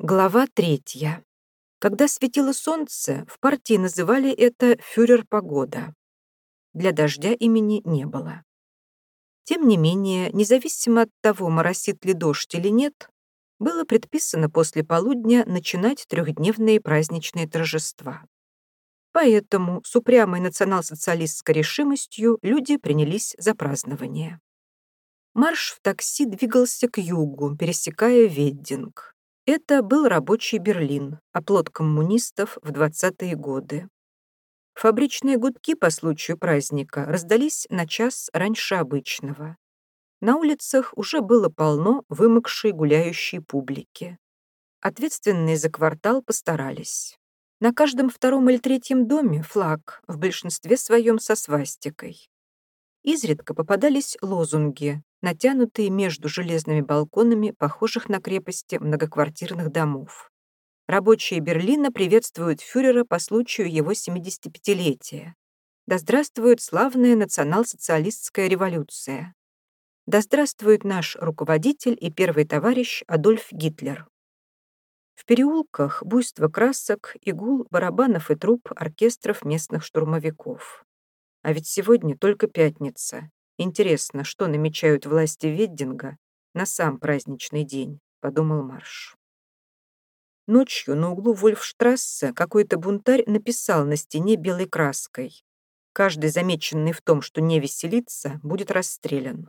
Глава третья. Когда светило солнце, в партии называли это «фюрер-погода». Для дождя имени не было. Тем не менее, независимо от того, моросит ли дождь или нет, было предписано после полудня начинать трехдневные праздничные торжества. Поэтому с упрямой национал-социалистской решимостью люди принялись за празднование. Марш в такси двигался к югу, пересекая Веддинг. Это был рабочий Берлин, оплот коммунистов в 20-е годы. Фабричные гудки по случаю праздника раздались на час раньше обычного. На улицах уже было полно вымокшей гуляющей публики. Ответственные за квартал постарались. На каждом втором или третьем доме флаг, в большинстве своем со свастикой. Изредка попадались лозунги, натянутые между железными балконами, похожих на крепости многоквартирных домов. Рабочие Берлина приветствуют фюрера по случаю его 75-летия. Да здравствует славная национал-социалистская революция. Да здравствует наш руководитель и первый товарищ Адольф Гитлер. В переулках буйство красок, игул, барабанов и труб оркестров местных штурмовиков. А ведь сегодня только пятница, Интересно, что намечают власти Веддинга на сам праздничный день, подумал Марш. Ночью на углу Вольфштрассе какой-то бунтарь написал на стене белой краской. Каждый, замеченный в том, что не веселится, будет расстрелян.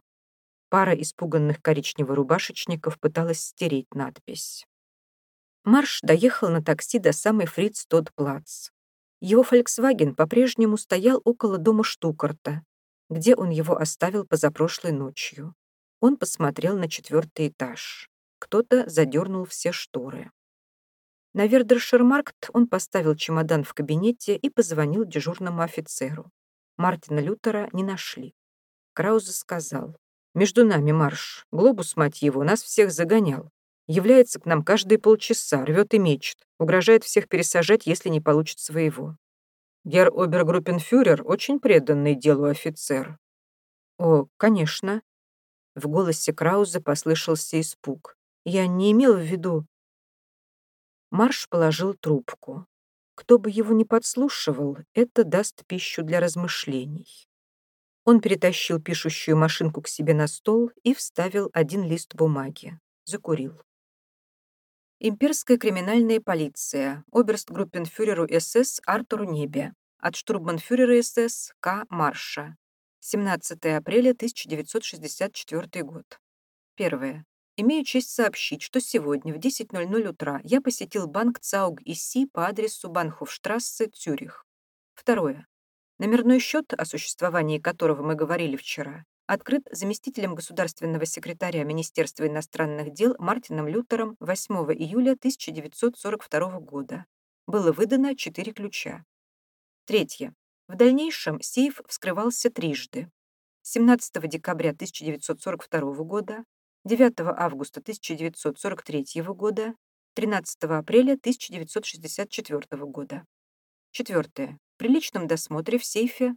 Пара испуганных коричнево-рубашечников пыталась стереть надпись. Марш доехал на такси до самой Фриц-Тодд-Плац. Его «Фольксваген» по-прежнему стоял около дома Штукарта, где он его оставил позапрошлой ночью. Он посмотрел на четвертый этаж. Кто-то задернул все шторы. На Вердершермаркт он поставил чемодан в кабинете и позвонил дежурному офицеру. Мартина Лютера не нашли. Краузе сказал, «Между нами марш. Глобус, мать его, нас всех загонял. Является к нам каждые полчаса, рвет и мечет, угрожает всех пересажать, если не получит своего. Герр Обергруппенфюрер очень преданный делу офицер. О, конечно. В голосе Крауза послышался испуг. Я не имел в виду... Марш положил трубку. Кто бы его ни подслушивал, это даст пищу для размышлений. Он перетащил пишущую машинку к себе на стол и вставил один лист бумаги. Закурил. Имперская криминальная полиция, оберстгруппенфюреру СС Артуру Небе, от штурмбанфюрера СС К. Марша. 17 апреля 1964 год. Первое. Имею честь сообщить, что сегодня в 10.00 утра я посетил банк ЦАУГ ИСИ по адресу Банхофштрассе, Цюрих. Второе. Номерной счет, о существовании которого мы говорили вчера, открыт заместителем государственного секретаря Министерства иностранных дел Мартином Лютером 8 июля 1942 года. Было выдано четыре ключа. Третье. В дальнейшем сейф вскрывался трижды. 17 декабря 1942 года, 9 августа 1943 года, 13 апреля 1964 года. Четвертое. При личном досмотре в сейфе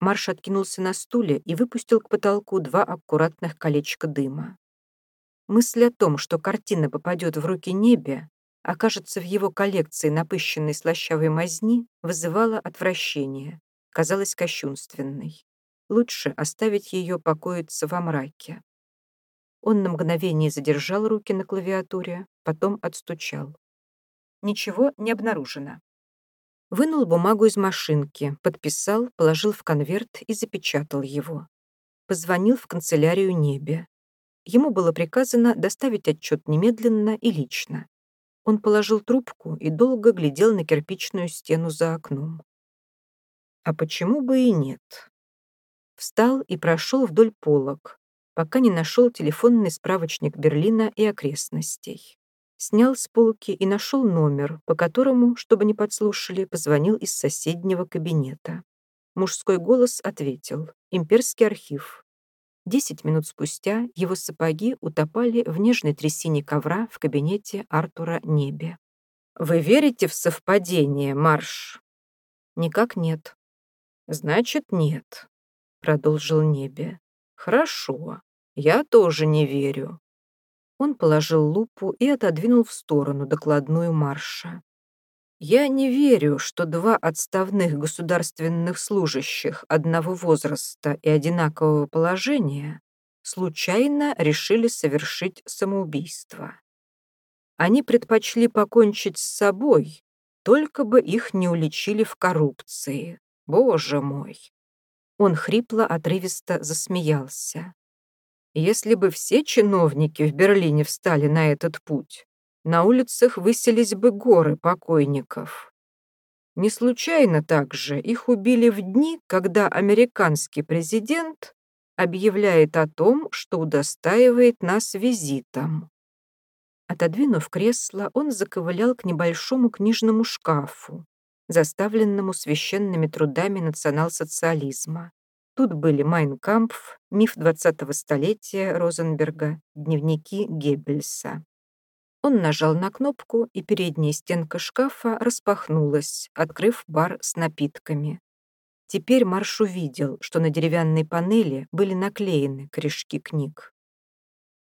Марш откинулся на стуле и выпустил к потолку два аккуратных колечка дыма. Мысль о том, что картина попадет в руки небе, окажется в его коллекции напыщенной слащавой мазни, вызывала отвращение, казалась кощунственной. Лучше оставить ее покоиться во мраке. Он на мгновение задержал руки на клавиатуре, потом отстучал. Ничего не обнаружено. Вынул бумагу из машинки, подписал, положил в конверт и запечатал его. Позвонил в канцелярию Небе. Ему было приказано доставить отчет немедленно и лично. Он положил трубку и долго глядел на кирпичную стену за окном. А почему бы и нет? Встал и прошел вдоль полок, пока не нашел телефонный справочник Берлина и окрестностей снял с полки и нашел номер, по которому, чтобы не подслушали, позвонил из соседнего кабинета. Мужской голос ответил «Имперский архив». Десять минут спустя его сапоги утопали в нежной трясине ковра в кабинете Артура Небе. «Вы верите в совпадение, Марш?» «Никак нет». «Значит, нет», — продолжил Небе. «Хорошо, я тоже не верю. Он положил лупу и отодвинул в сторону докладную марша. Я не верю, что два отставных государственных служащих одного возраста и одинакового положения случайно решили совершить самоубийство. Они предпочли покончить с собой, только бы их не уличили в коррупции. Боже мой! Он хрипло, отрывисто засмеялся. Если бы все чиновники в Берлине встали на этот путь, на улицах высились бы горы покойников. Не случайно также их убили в дни, когда американский президент объявляет о том, что удостаивает нас визитом. Отодвинув кресло, он заковылял к небольшому книжному шкафу, заставленному священными трудами национал-социализма. Тут были «Майнкампф», «Миф 20-го столетия» Розенберга, дневники Геббельса. Он нажал на кнопку, и передняя стенка шкафа распахнулась, открыв бар с напитками. Теперь Марш увидел, что на деревянной панели были наклеены корешки книг.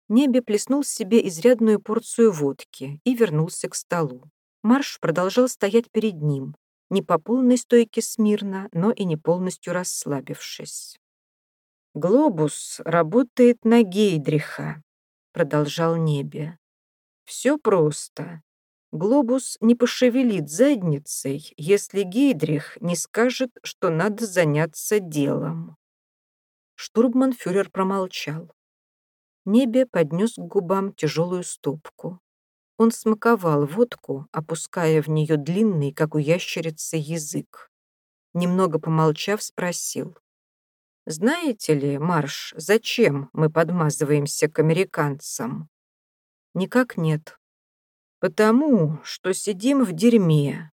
Небе плеснул себе изрядную порцию водки и вернулся к столу. Марш продолжал стоять перед ним, не по полной стойке смирно, но и не полностью расслабившись. «Глобус работает на Гейдриха», — продолжал Небе. Все просто. Глобус не пошевелит задницей, если Гейдрих не скажет, что надо заняться делом. Штурман-фюрер промолчал. Небе поднес к губам тяжелую стопку. Он смаковал водку, опуская в нее длинный, как у ящерицы, язык. Немного помолчав, спросил. «Знаете ли, Марш, зачем мы подмазываемся к американцам?» Никак нет. Потому что сидим в дерьме.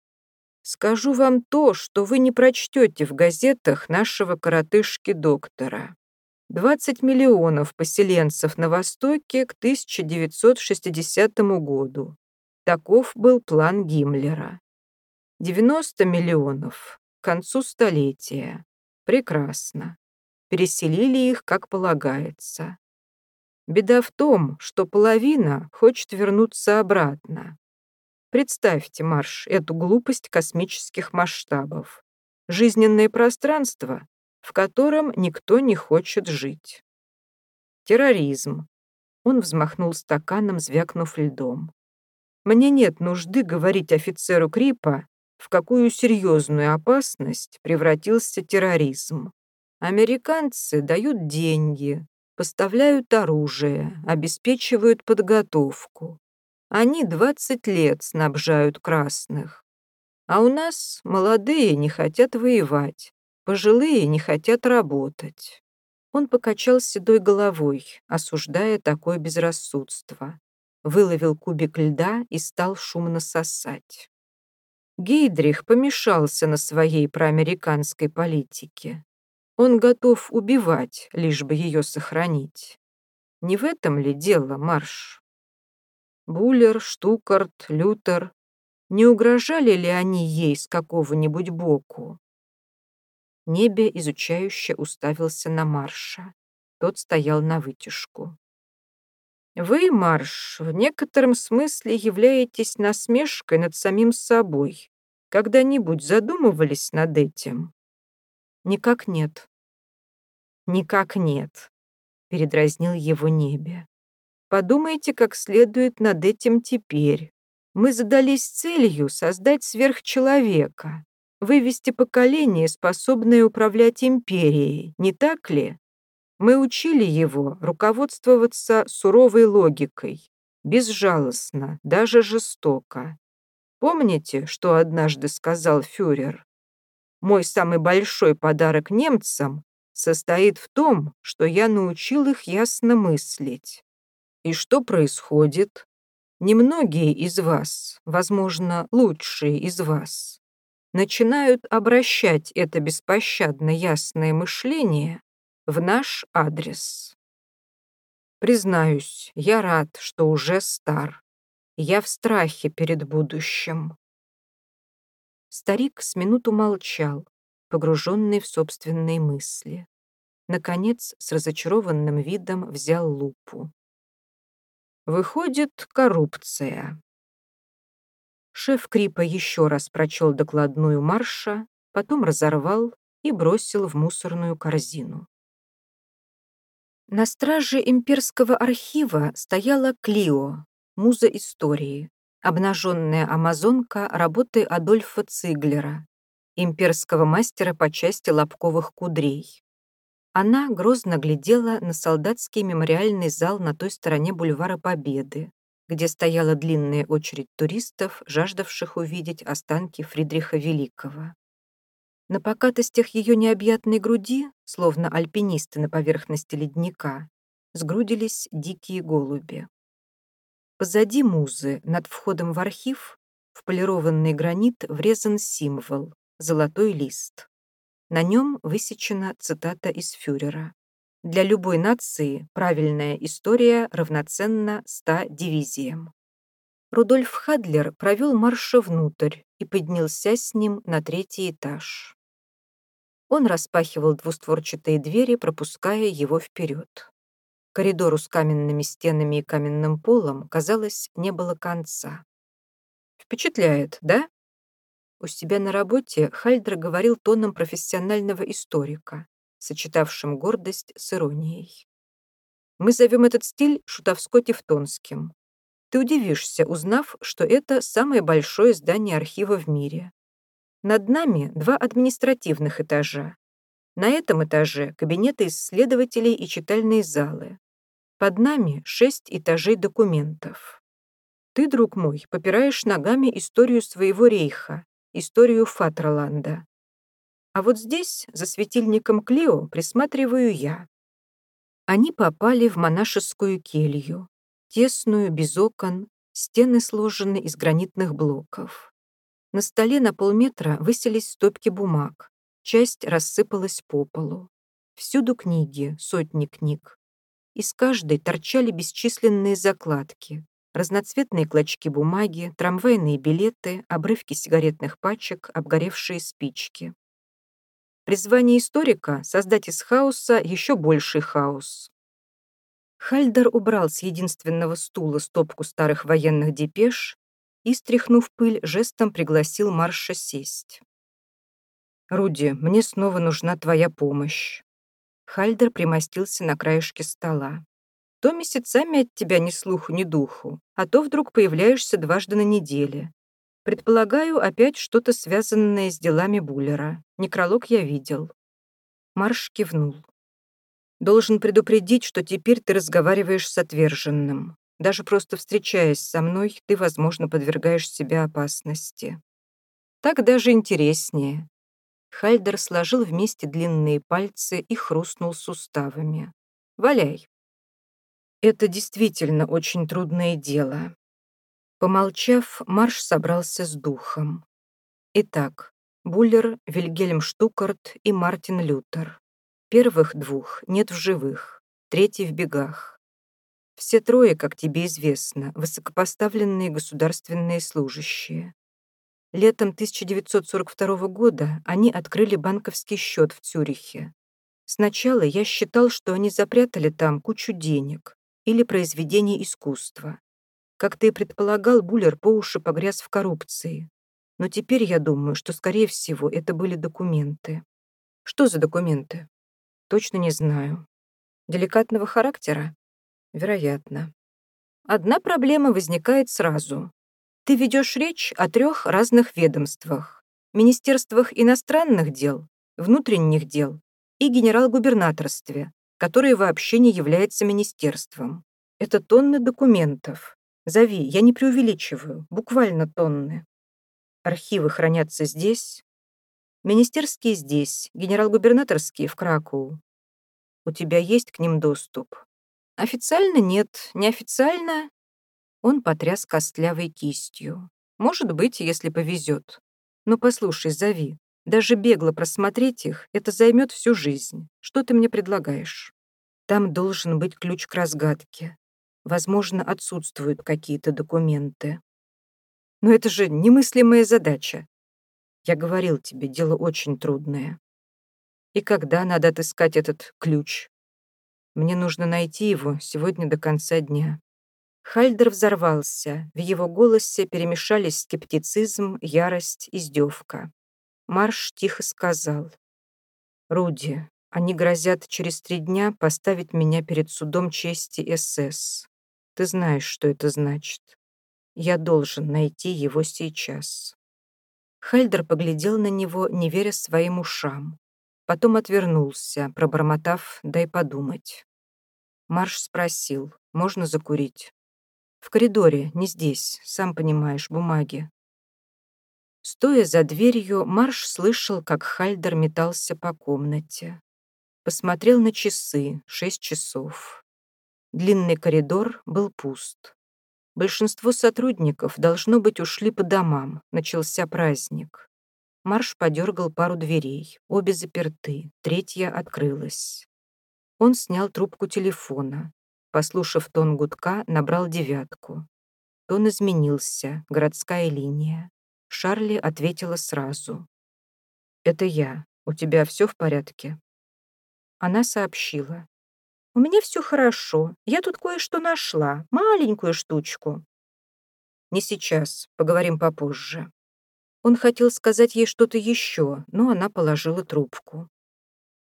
Скажу вам то, что вы не прочтете в газетах нашего коротышки-доктора. 20 миллионов поселенцев на Востоке к 1960 году. Таков был план Гиммлера. 90 миллионов к концу столетия. Прекрасно. Переселили их, как полагается. Беда в том, что половина хочет вернуться обратно. Представьте, Марш, эту глупость космических масштабов. Жизненное пространство, в котором никто не хочет жить. Терроризм. Он взмахнул стаканом, звякнув льдом. Мне нет нужды говорить офицеру Крипа, в какую серьезную опасность превратился терроризм. Американцы дают деньги, поставляют оружие, обеспечивают подготовку. Они 20 лет снабжают красных. А у нас молодые не хотят воевать, пожилые не хотят работать. Он покачал седой головой, осуждая такое безрассудство. Выловил кубик льда и стал шумно сосать. Гейдрих помешался на своей проамериканской политике. Он готов убивать, лишь бы ее сохранить. Не в этом ли дело, Марш? Буллер, Штукарт, Лютер. Не угрожали ли они ей с какого-нибудь боку? Небе изучающе уставился на Марша. Тот стоял на вытяжку. Вы, Марш, в некотором смысле являетесь насмешкой над самим собой. Когда-нибудь задумывались над этим? Никак нет. Никак нет, передразнил его небе. Подумайте как следует над этим теперь. Мы задались целью создать сверхчеловека, вывести поколение, способное управлять империей, не так ли? Мы учили его руководствоваться суровой логикой, безжалостно, даже жестоко. Помните, что однажды сказал фюрер? Мой самый большой подарок немцам состоит в том, что я научил их ясно мыслить. И что происходит? Немногие из вас, возможно, лучшие из вас, начинают обращать это беспощадно ясное мышление в наш адрес. Признаюсь, я рад, что уже стар. Я в страхе перед будущим. Старик с минуту молчал, погруженный в собственные мысли. Наконец, с разочарованным видом взял лупу. Выходит, коррупция. Шеф Крипа еще раз прочел докладную марша, потом разорвал и бросил в мусорную корзину. На страже имперского архива стояла Клио, муза истории, обнаженная амазонка работы Адольфа Циглера, имперского мастера по части лобковых кудрей. Она грозно глядела на солдатский мемориальный зал на той стороне бульвара Победы, где стояла длинная очередь туристов, жаждавших увидеть останки Фридриха Великого. На покатостях ее необъятной груди, словно альпинисты на поверхности ледника, сгрудились дикие голуби. Позади музы, над входом в архив, в полированный гранит врезан символ — золотой лист. На нем высечена цитата из фюрера. «Для любой нации правильная история равноценна ста дивизиям». Рудольф Хадлер провел марша внутрь и поднялся с ним на третий этаж. Он распахивал двустворчатые двери, пропуская его вперед. Коридору с каменными стенами и каменным полом, казалось, не было конца. «Впечатляет, да?» У себя на работе Хальдер говорил тоном профессионального историка, сочетавшим гордость с иронией. «Мы зовем этот стиль шутовско-тевтонским. Ты удивишься, узнав, что это самое большое здание архива в мире. Над нами два административных этажа. На этом этаже кабинеты исследователей и читальные залы. Под нами шесть этажей документов. Ты, друг мой, попираешь ногами историю своего рейха, историю Фатраланда. А вот здесь, за светильником Клео, присматриваю я. Они попали в монашескую келью, тесную, без окон, стены сложены из гранитных блоков. На столе на полметра высились стопки бумаг. Часть рассыпалась по полу. Всюду книги, сотни книг. Из каждой торчали бесчисленные закладки, разноцветные клочки бумаги, трамвайные билеты, обрывки сигаретных пачек, обгоревшие спички. Призвание историка — создать из хаоса еще больший хаос. Хальдер убрал с единственного стула стопку старых военных депеш и, стряхнув пыль, жестом пригласил Марша сесть. «Руди, мне снова нужна твоя помощь». Хальдер примостился на краешке стола. «То месяцами от тебя ни слуху, ни духу, а то вдруг появляешься дважды на неделе. Предполагаю, опять что-то связанное с делами Буллера. Некролог я видел». Марш кивнул. «Должен предупредить, что теперь ты разговариваешь с отверженным. Даже просто встречаясь со мной, ты, возможно, подвергаешь себя опасности. Так даже интереснее. Хальдер сложил вместе длинные пальцы и хрустнул суставами. «Валяй». Это действительно очень трудное дело. Помолчав, Марш собрался с духом. Итак, Буллер, Вильгельм Штукарт и Мартин Лютер. Первых двух нет в живых, третий в бегах. Все трое, как тебе известно, высокопоставленные государственные служащие. Летом 1942 года они открыли банковский счет в Цюрихе. Сначала я считал, что они запрятали там кучу денег или произведений искусства. Как ты и предполагал, Буллер по уши погряз в коррупции. Но теперь я думаю, что, скорее всего, это были документы. Что за документы? Точно не знаю. Деликатного характера? Вероятно. Одна проблема возникает сразу. Ты ведешь речь о трех разных ведомствах. Министерствах иностранных дел, внутренних дел и генерал-губернаторстве, которое вообще не является министерством. Это тонны документов. Зови, я не преувеличиваю, буквально тонны. Архивы хранятся здесь, министерские здесь, генерал-губернаторские в Кракоу. У тебя есть к ним доступ? Официально нет, неофициально. Он потряс костлявой кистью. Может быть, если повезет. Но послушай, зови. Даже бегло просмотреть их, это займет всю жизнь. Что ты мне предлагаешь? Там должен быть ключ к разгадке. Возможно, отсутствуют какие-то документы. Но это же немыслимая задача. Я говорил тебе, дело очень трудное. И когда надо отыскать этот ключ? Мне нужно найти его сегодня до конца дня. Хальдер взорвался. В его голосе перемешались скептицизм, ярость, издевка. Марш тихо сказал. «Руди, они грозят через три дня поставить меня перед судом чести СС. Ты знаешь, что это значит. Я должен найти его сейчас». Хальдер поглядел на него, не веря своим ушам. Потом отвернулся, пробормотав «дай подумать». Марш спросил, можно закурить? В коридоре, не здесь, сам понимаешь, бумаги. Стоя за дверью, Марш слышал, как Хальдер метался по комнате. Посмотрел на часы, шесть часов. Длинный коридор был пуст. Большинство сотрудников, должно быть, ушли по домам, начался праздник. Марш подергал пару дверей, обе заперты, третья открылась. Он снял трубку телефона. Послушав тон гудка, набрал девятку. Тон изменился, городская линия. Шарли ответила сразу. «Это я. У тебя все в порядке?» Она сообщила. «У меня все хорошо. Я тут кое-что нашла. Маленькую штучку». «Не сейчас. Поговорим попозже». Он хотел сказать ей что-то еще, но она положила трубку.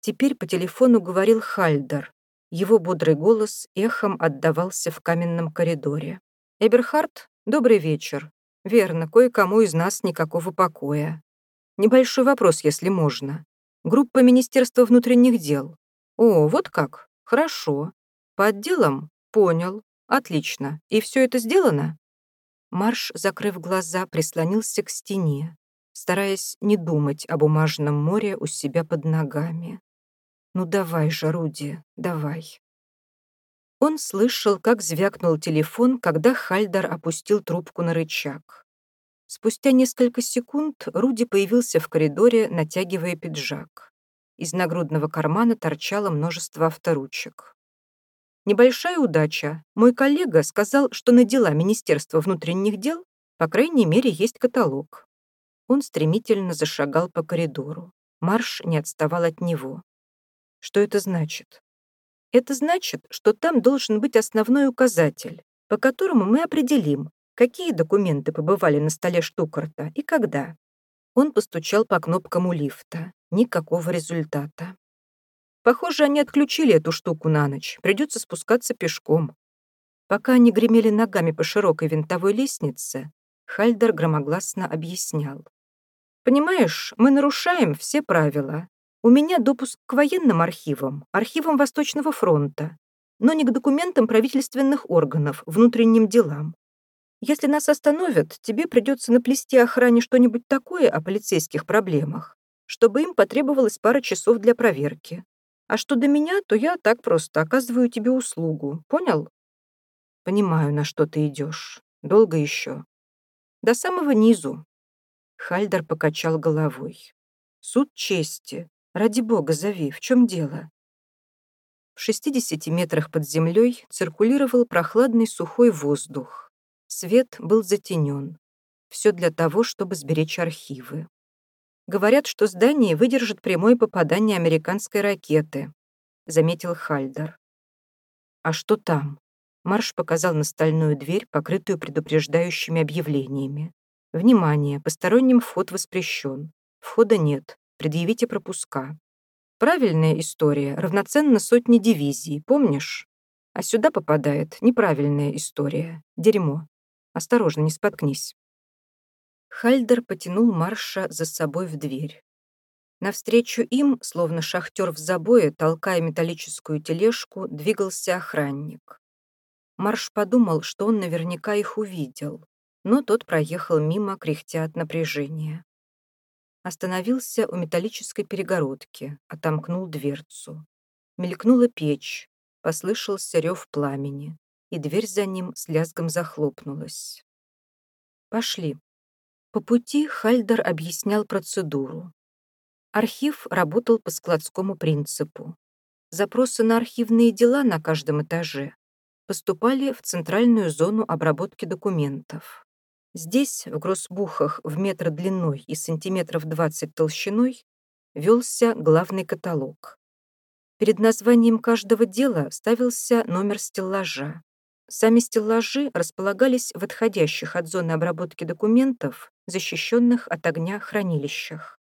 Теперь по телефону говорил Хальдер, его бодрый голос эхом отдавался в каменном коридоре. «Эберхард, добрый вечер. Верно, кое-кому из нас никакого покоя. Небольшой вопрос, если можно. Группа Министерства внутренних дел. О, вот как? Хорошо. По отделам? Понял. Отлично. И все это сделано?» Марш, закрыв глаза, прислонился к стене, стараясь не думать о бумажном море у себя под ногами. Ну давай же, Руди, давай. Он слышал, как звякнул телефон, когда Хальдар опустил трубку на рычаг. Спустя несколько секунд Руди появился в коридоре, натягивая пиджак. Из нагрудного кармана торчало множество авторучек. Небольшая удача. Мой коллега сказал, что на дела Министерства внутренних дел, по крайней мере, есть каталог. Он стремительно зашагал по коридору. Марш не отставал от него. Что это значит? Это значит, что там должен быть основной указатель, по которому мы определим, какие документы побывали на столе Штукарта и когда. Он постучал по кнопкам у лифта. Никакого результата. Похоже, они отключили эту штуку на ночь. Придется спускаться пешком. Пока они гремели ногами по широкой винтовой лестнице, Хальдер громогласно объяснял. «Понимаешь, мы нарушаем все правила. У меня допуск к военным архивам, архивам Восточного фронта, но не к документам правительственных органов, внутренним делам. Если нас остановят, тебе придется наплести охране что-нибудь такое о полицейских проблемах, чтобы им потребовалось пара часов для проверки. А что до меня, то я так просто оказываю тебе услугу. Понял? Понимаю, на что ты идешь. Долго еще. До самого низу. Хальдер покачал головой. Суд чести. Ради бога, зови, в чем дело? В 60 метрах под землей циркулировал прохладный сухой воздух. Свет был затенен. Все для того, чтобы сберечь архивы. Говорят, что здание выдержит прямое попадание американской ракеты, заметил Хальдер. А что там? Марш показал на стальную дверь, покрытую предупреждающими объявлениями. Внимание, посторонним вход воспрещен. Входа нет предъявите пропуска. Правильная история равноценна сотне дивизий, помнишь? А сюда попадает неправильная история. Дерьмо. Осторожно, не споткнись. Хальдер потянул Марша за собой в дверь. Навстречу им, словно шахтер в забое, толкая металлическую тележку, двигался охранник. Марш подумал, что он наверняка их увидел, но тот проехал мимо, кряхтя от напряжения. Остановился у металлической перегородки, отомкнул дверцу. Мелькнула печь, послышался рев пламени, и дверь за ним с лязгом захлопнулась. «Пошли». По пути Хальдер объяснял процедуру. Архив работал по складскому принципу. Запросы на архивные дела на каждом этаже поступали в центральную зону обработки документов. Здесь, в гроссбухах в метр длиной и сантиметров 20 толщиной, велся главный каталог. Перед названием каждого дела ставился номер стеллажа. Сами стеллажи располагались в отходящих от зоны обработки документов, защищенных от огня хранилищах.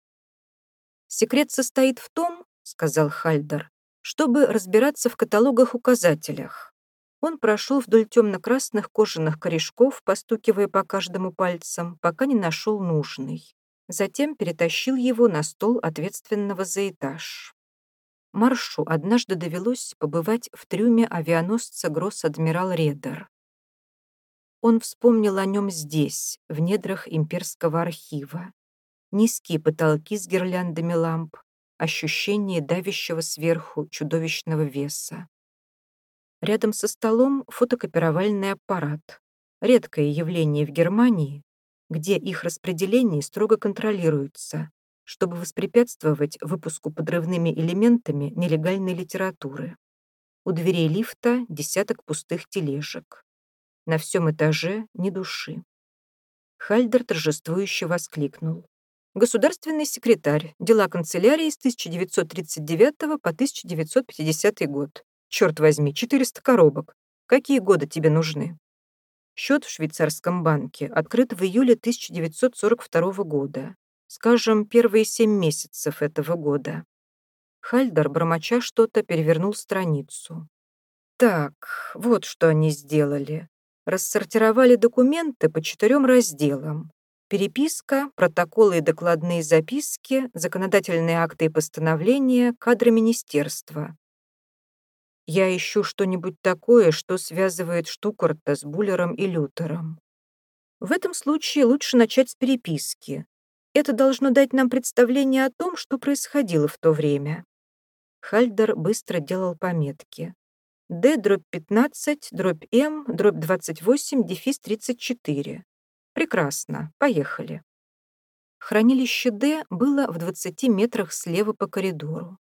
«Секрет состоит в том, — сказал Хальдер, — чтобы разбираться в каталогах-указателях. Он прошел вдоль темно-красных кожаных корешков, постукивая по каждому пальцам, пока не нашел нужный. Затем перетащил его на стол ответственного за этаж. Маршу однажды довелось побывать в трюме авианосца Гросс-адмирал Редер. Он вспомнил о нем здесь, в недрах имперского архива. Низкие потолки с гирляндами ламп, ощущение давящего сверху чудовищного веса. Рядом со столом фотокопировальный аппарат. Редкое явление в Германии, где их распределение строго контролируется, чтобы воспрепятствовать выпуску подрывными элементами нелегальной литературы. У дверей лифта десяток пустых тележек. На всем этаже ни души. Хальдер торжествующе воскликнул. Государственный секретарь, дела канцелярии с 1939 по 1950 год. Черт возьми, 400 коробок. Какие годы тебе нужны? Счет в швейцарском банке открыт в июле 1942 года скажем, первые семь месяцев этого года. Хальдар, бормоча что-то, перевернул страницу. Так, вот что они сделали. Рассортировали документы по четырем разделам. Переписка, протоколы и докладные записки, законодательные акты и постановления, кадры министерства. Я ищу что-нибудь такое, что связывает Штукарта с Буллером и Лютером. В этом случае лучше начать с переписки, это должно дать нам представление о том, что происходило в то время. Хальдер быстро делал пометки. Д дробь 15, дробь М, дробь 28, дефис 34. Прекрасно, поехали. Хранилище Д было в 20 метрах слева по коридору.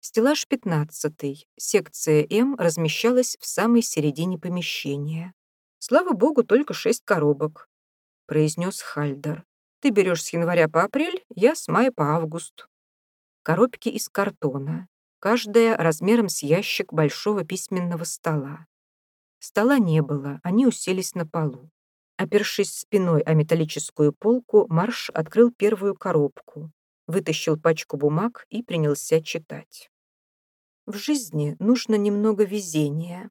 Стеллаж 15, секция М размещалась в самой середине помещения. «Слава богу, только шесть коробок», — произнес Хальдер. Ты берешь с января по апрель, я с мая по август. Коробки из картона, каждая размером с ящик большого письменного стола. Стола не было, они уселись на полу. Опершись спиной о металлическую полку, Марш открыл первую коробку, вытащил пачку бумаг и принялся читать. В жизни нужно немного везения.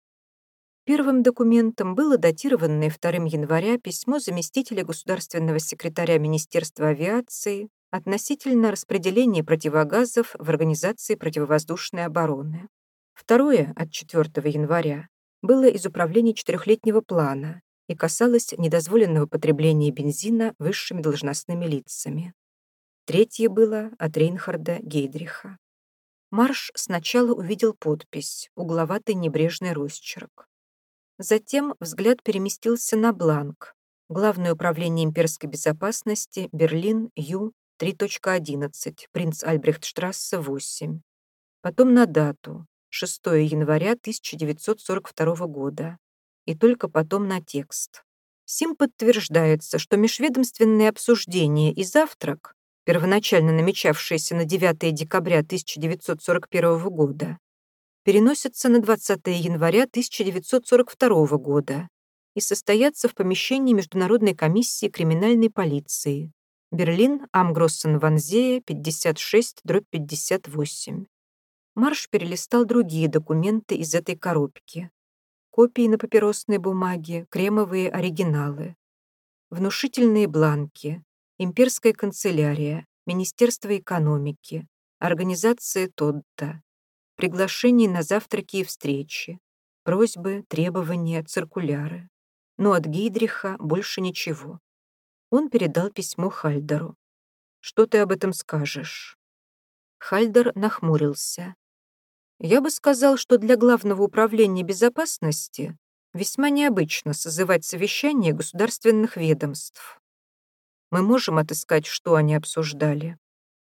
Первым документом было датированное 2 января письмо заместителя государственного секретаря Министерства авиации относительно распределения противогазов в Организации противовоздушной обороны. Второе, от 4 января, было из управления четырехлетнего плана и касалось недозволенного потребления бензина высшими должностными лицами. Третье было от Рейнхарда Гейдриха. Марш сначала увидел подпись, угловатый небрежный росчерк. Затем взгляд переместился на бланк. Главное управление имперской безопасности, Берлин, Ю, 3.11, принц Альбрехтштрассе, 8. Потом на дату, 6 января 1942 года. И только потом на текст. Сим подтверждается, что межведомственные обсуждения и завтрак, первоначально намечавшиеся на 9 декабря 1941 года, переносятся на 20 января 1942 года и состоятся в помещении Международной комиссии криминальной полиции. Берлин, Амгроссен Ванзея, 56, дробь 58. Марш перелистал другие документы из этой коробки. Копии на папиросной бумаге, кремовые оригиналы. Внушительные бланки. Имперская канцелярия, Министерство экономики, Организация Тодда, приглашений на завтраки и встречи, просьбы, требования, циркуляры. Но от Гейдриха больше ничего. Он передал письмо Хальдеру. «Что ты об этом скажешь?» Хальдер нахмурился. «Я бы сказал, что для Главного управления безопасности весьма необычно созывать совещание государственных ведомств. Мы можем отыскать, что они обсуждали.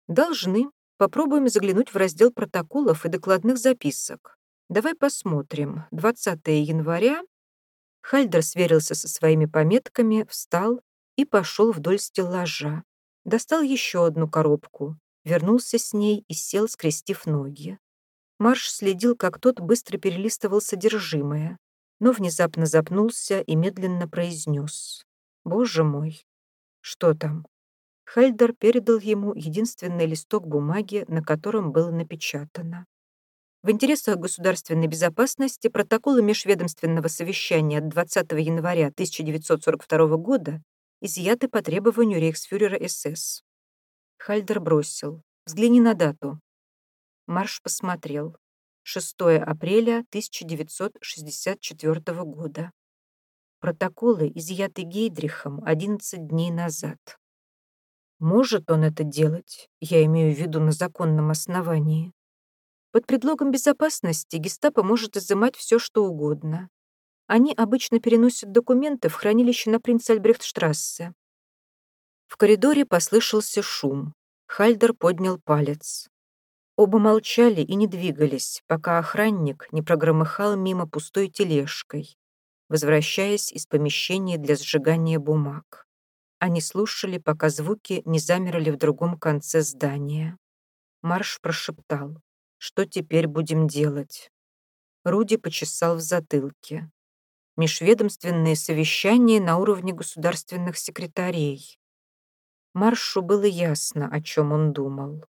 Должны, Попробуем заглянуть в раздел протоколов и докладных записок. Давай посмотрим. 20 января. Хальдер сверился со своими пометками, встал и пошел вдоль стеллажа. Достал еще одну коробку, вернулся с ней и сел, скрестив ноги. Марш следил, как тот быстро перелистывал содержимое. но внезапно запнулся и медленно произнес. «Боже мой! Что там?» Хальдер передал ему единственный листок бумаги, на котором было напечатано. В интересах государственной безопасности протоколы межведомственного совещания от 20 января 1942 года изъяты по требованию рейхсфюрера СС. Хальдер бросил. «Взгляни на дату». Марш посмотрел. 6 апреля 1964 года. Протоколы изъяты Гейдрихом 11 дней назад. Может он это делать, я имею в виду на законном основании. Под предлогом безопасности гестапо может изымать все, что угодно. Они обычно переносят документы в хранилище на принц Альбрехтштрассе. В коридоре послышался шум. Хальдер поднял палец. Оба молчали и не двигались, пока охранник не прогромыхал мимо пустой тележкой, возвращаясь из помещения для сжигания бумаг. Они слушали, пока звуки не замерли в другом конце здания. Марш прошептал. «Что теперь будем делать?» Руди почесал в затылке. Межведомственные совещания на уровне государственных секретарей. Маршу было ясно, о чем он думал.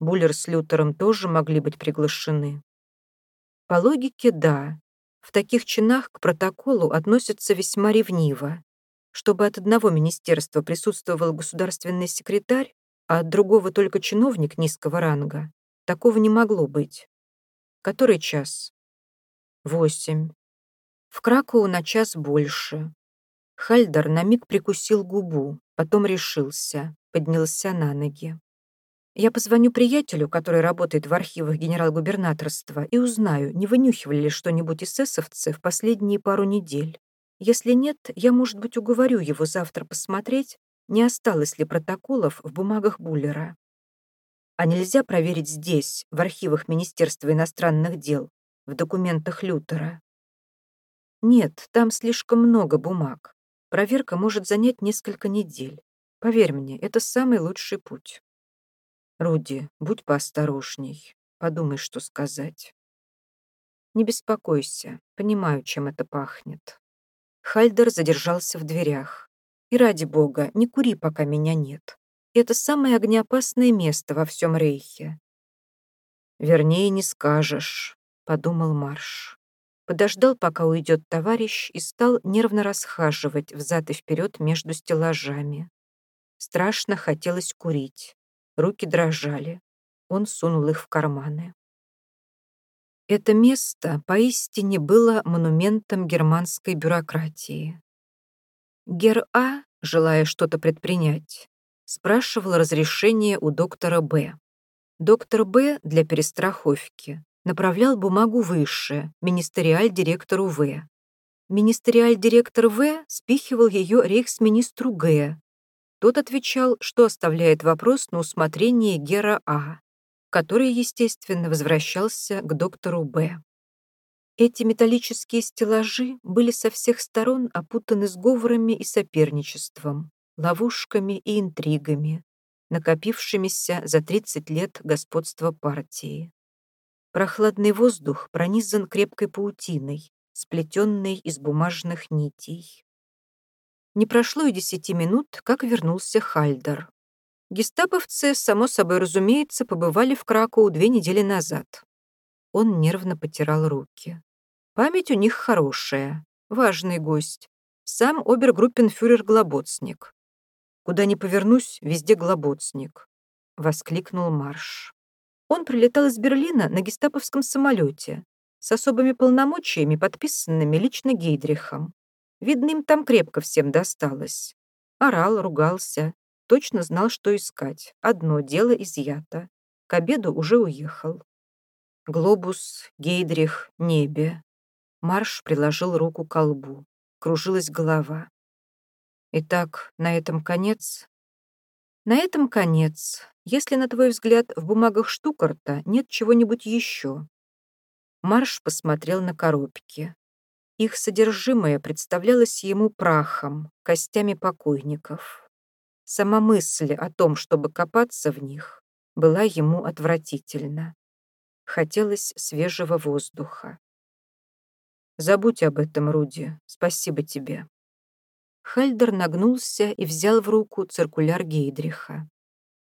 Буллер с Лютером тоже могли быть приглашены? По логике, да. В таких чинах к протоколу относятся весьма ревниво. Чтобы от одного министерства присутствовал государственный секретарь, а от другого только чиновник низкого ранга, такого не могло быть. Который час? Восемь. В Кракову на час больше. Хальдер на миг прикусил губу, потом решился, поднялся на ноги. Я позвоню приятелю, который работает в архивах генерал-губернаторства, и узнаю, не вынюхивали ли что-нибудь эсэсовцы в последние пару недель. Если нет, я, может быть, уговорю его завтра посмотреть, не осталось ли протоколов в бумагах Буллера. А нельзя проверить здесь, в архивах Министерства иностранных дел, в документах Лютера. Нет, там слишком много бумаг. Проверка может занять несколько недель. Поверь мне, это самый лучший путь. Руди, будь поосторожней. Подумай, что сказать. Не беспокойся, понимаю, чем это пахнет. Хальдер задержался в дверях. И ради бога, не кури, пока меня нет. Это самое огнеопасное место во всем Рейхе. Вернее, не скажешь, подумал Марш. Подождал, пока уйдет товарищ, и стал нервно расхаживать взад и вперед между стеллажами. Страшно хотелось курить. Руки дрожали. Он сунул их в карманы. Это место поистине было монументом германской бюрократии. Гер А, желая что-то предпринять, спрашивал разрешение у доктора Б. Доктор Б для перестраховки направлял бумагу выше, министериаль-директору В. Министериаль-директор В спихивал ее рейхсминистру Г, тот отвечал, что оставляет вопрос на усмотрение Гера А, который, естественно, возвращался к доктору Б. Эти металлические стеллажи были со всех сторон опутаны сговорами и соперничеством, ловушками и интригами, накопившимися за 30 лет господства партии. Прохладный воздух пронизан крепкой паутиной, сплетенной из бумажных нитей. Не прошло и десяти минут, как вернулся Хальдер. Гестаповцы, само собой разумеется, побывали в Кракову две недели назад. Он нервно потирал руки. Память у них хорошая, важный гость. Сам обергруппенфюрер Глоботсник. «Куда ни повернусь, везде Глоботсник», — воскликнул Марш. Он прилетал из Берлина на гестаповском самолете с особыми полномочиями, подписанными лично Гейдрихом. Видно, им там крепко всем досталось. Орал, ругался, точно знал, что искать. Одно дело изъято. К обеду уже уехал. Глобус, Гейдрих, небе. Марш приложил руку к колбу. Кружилась голова. Итак, на этом конец? На этом конец, если, на твой взгляд, в бумагах Штукарта нет чего-нибудь еще. Марш посмотрел на коробки. Их содержимое представлялось ему прахом, костями покойников. Сама мысль о том, чтобы копаться в них, была ему отвратительна. Хотелось свежего воздуха. Забудь об этом, Руди. Спасибо тебе. Хальдер нагнулся и взял в руку циркуляр Гейдриха.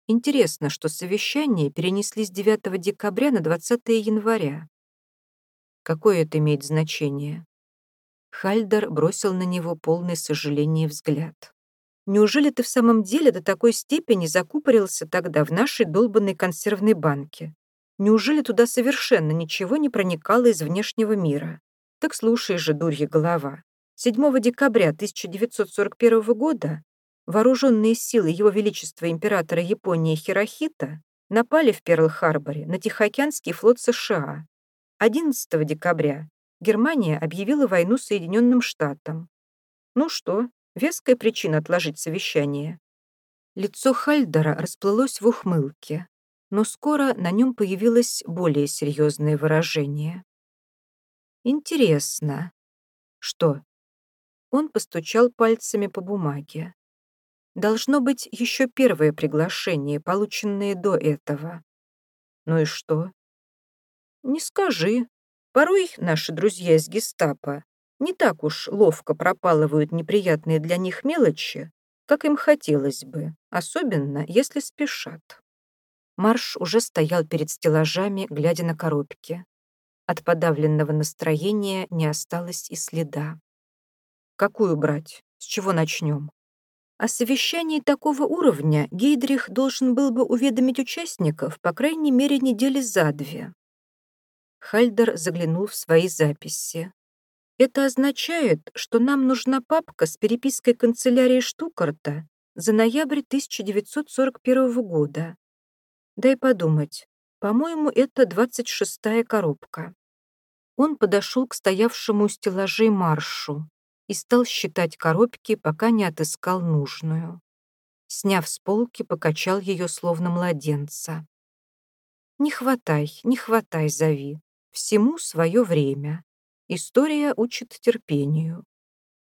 Интересно, что совещание перенесли с 9 декабря на 20 января. Какое это имеет значение? Хальдер бросил на него полный сожаления взгляд. Неужели ты в самом деле до такой степени закупорился тогда в нашей долбанной консервной банке? Неужели туда совершенно ничего не проникало из внешнего мира? Так слушай же, дурья голова. 7 декабря 1941 года вооруженные силы Его Величества императора Японии Хирохита напали в Перл-Харборе на Тихоокеанский флот США. 11 декабря Германия объявила войну Соединенным Штатам. Ну что, веская причина отложить совещание. Лицо Хальдера расплылось в ухмылке, но скоро на нем появилось более серьезное выражение. Интересно. Что? Он постучал пальцами по бумаге. Должно быть еще первое приглашение, полученное до этого. Ну и что? Не скажи. Порой наши друзья из гестапо не так уж ловко пропалывают неприятные для них мелочи, как им хотелось бы, особенно если спешат. Марш уже стоял перед стеллажами, глядя на коробки. От подавленного настроения не осталось и следа. Какую брать? С чего начнем? О совещании такого уровня Гейдрих должен был бы уведомить участников по крайней мере недели за две. Хальдер заглянул в свои записи. Это означает, что нам нужна папка с перепиской канцелярии Штукарта за ноябрь 1941 года. Дай подумать. По-моему, это 26-я коробка. Он подошел к стоявшему у стеллажей маршу и стал считать коробки, пока не отыскал нужную. Сняв с полки, покачал ее словно младенца. «Не хватай, не хватай, зови. Всему свое время. История учит терпению».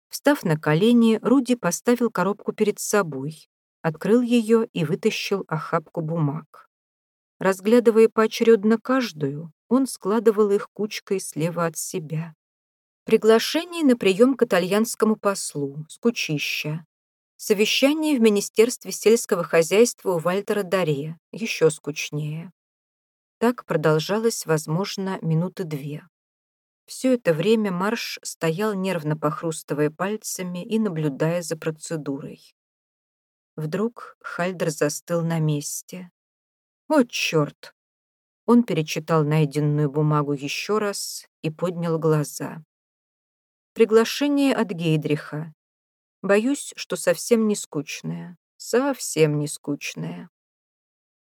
Встав на колени, Руди поставил коробку перед собой, открыл ее и вытащил охапку бумаг. Разглядывая поочередно каждую, он складывал их кучкой слева от себя. Приглашение на прием к итальянскому послу, скучища. Совещание в Министерстве сельского хозяйства у Вальтера Даре, еще скучнее. Так продолжалось, возможно, минуты две. Все это время Марш стоял, нервно похрустывая пальцами и наблюдая за процедурой. Вдруг Хальдер застыл на месте. «О, черт!» Он перечитал найденную бумагу еще раз и поднял глаза. Приглашение от Гейдриха. Боюсь, что совсем не скучное. Совсем не скучное.